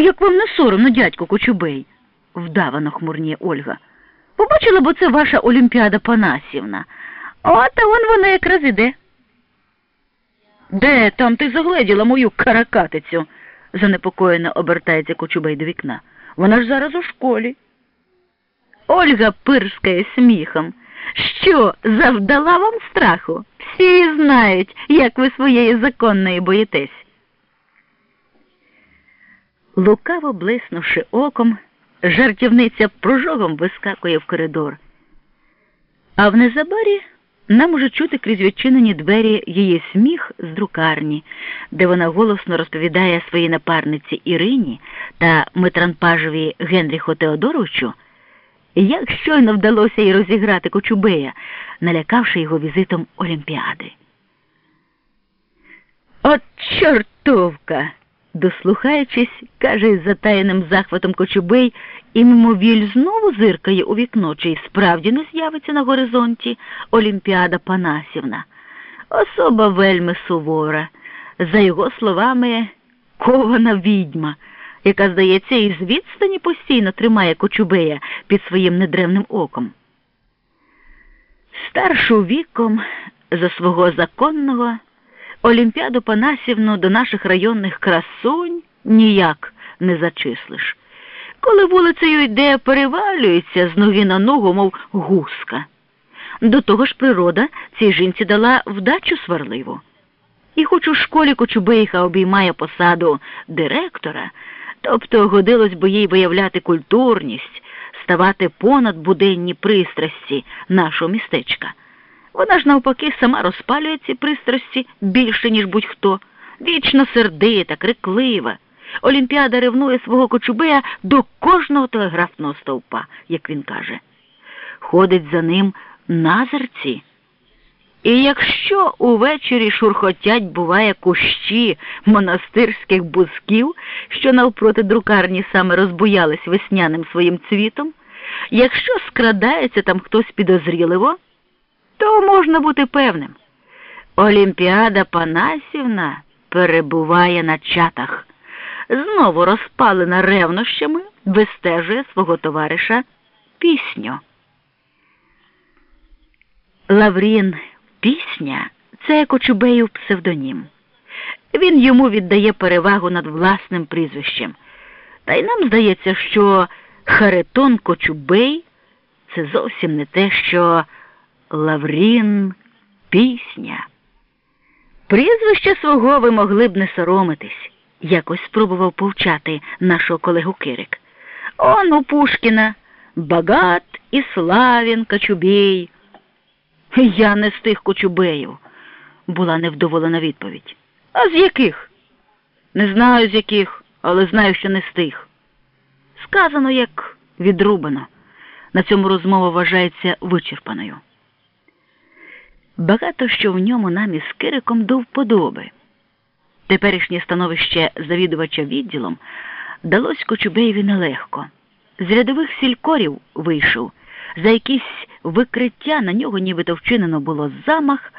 Як вам не соромно, дядько Кочубей? вдавано хмурніє Ольга. Побачила б оце ваша Олімпіада Панасівна. От а вон вона якраз іде. Де там ти загледіла мою каракатицю? занепокоєно обертається Кочубей до вікна. Вона ж зараз у школі. Ольга пирскає сміхом. Що, завдала вам страху? Всі знають, як ви своєї законної боїтесь. Лукаво блиснувши оком, жартівниця прожогом вискакує в коридор. А в незабарі нам уже чути крізь відчинені двері її сміх з друкарні, де вона голосно розповідає своїй напарниці Ірині та Митранпажеві Генріху Теодоровичу, як щойно вдалося їй розіграти Кочубея, налякавши його візитом Олімпіади. От чортовка! Дослухаючись, каже із затаєним захватом Кочубей, і мимовіль знову зиркає у вікно, чи й справді не з'явиться на горизонті Олімпіада Панасівна. Особа вельми сувора, за його словами, кована відьма, яка, здається, із відстані постійно тримає Кочубея під своїм недревним оком. Старшу віком за свого законного. Олімпіаду Панасівну до наших районних красунь ніяк не зачислиш. Коли вулицею йде, перевалюється з ноги на ногу, мов гуска. До того ж природа цій жінці дала вдачу сварливу. І хоч у школі Кочубейха обіймає посаду директора, тобто годилось би їй виявляти культурність, ставати понад буденні пристрасті нашого містечка. Вона ж навпаки сама розпалює ці пристрасті більше, ніж будь-хто. Вічно сердита, криклива. Олімпіада ревнує свого Кочубея до кожного телеграфного стовпа, як він каже. Ходить за ним назерці. І якщо увечері шурхотять, буває, кущі монастирських бузків, що навпроти друкарні саме розбуялись весняним своїм цвітом, якщо скрадається там хтось підозріливо, то можна бути певним. Олімпіада Панасівна перебуває на чатах, знову розпалена ревнощами, вистежує свого товариша пісню. Лаврін пісня це Кочубеїв псевдонім. Він йому віддає перевагу над власним прізвищем. Та й нам здається, що Харитон Кочубей це зовсім не те, що. Лаврін пісня. Прізвище свого ви могли б не соромитись, якось спробував повчати нашого колегу Кирик. Он у Пушкіна багат і славін Кочубей. Я не з тих Кочубеїв, була невдоволена відповідь. А з яких? Не знаю, з яких, але знаю, що не з тих. Сказано, як відрубано. На цьому розмова вважається вичерпаною. Багато що в ньому нам із Кириком до вподоби. Теперішнє становище завідувача відділом далось Кочубеєві нелегко. З рядових сількорів вийшов, за якісь викриття на нього нібито вчинено було замах,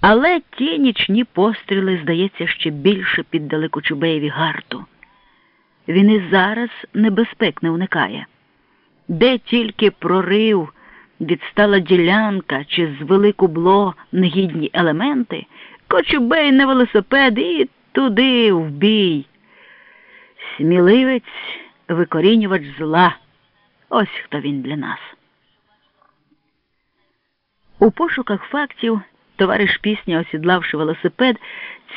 але ті нічні постріли, здається, ще більше піддали Кочубеєві гарту. Він і зараз небезпек не уникає. Де тільки прорив відстала ділянка чи звели кубло негідні елементи, кочубей на велосипед і туди в бій. Сміливець, викорінювач зла. Ось хто він для нас. У пошуках фактів товариш пісня, осідлавши велосипед,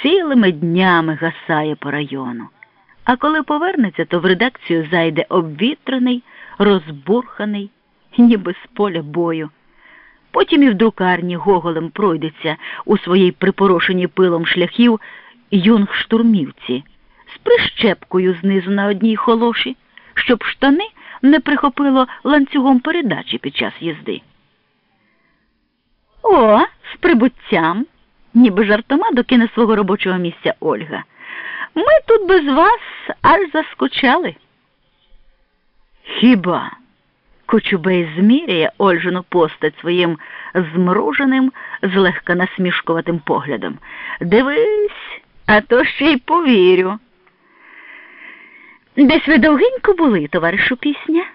цілими днями гасає по району. А коли повернеться, то в редакцію зайде обвітрений, розбурханий ніби з поля бою. Потім і в друкарні гоголем пройдеться у своїй припорошеній пилом шляхів юнг-штурмівці з прищепкою знизу на одній холоші, щоб штани не прихопило ланцюгом передачі під час їзди. О, з прибуттям, ніби жартома докине свого робочого місця Ольга. Ми тут без вас аж заскучали. Хіба? Кочубей зміряє Ольжину постать своїм змруженим, злегка насмішкуватим поглядом. Дивись, а то ще й повірю. Десь ви довгенько були, товаришу пісня?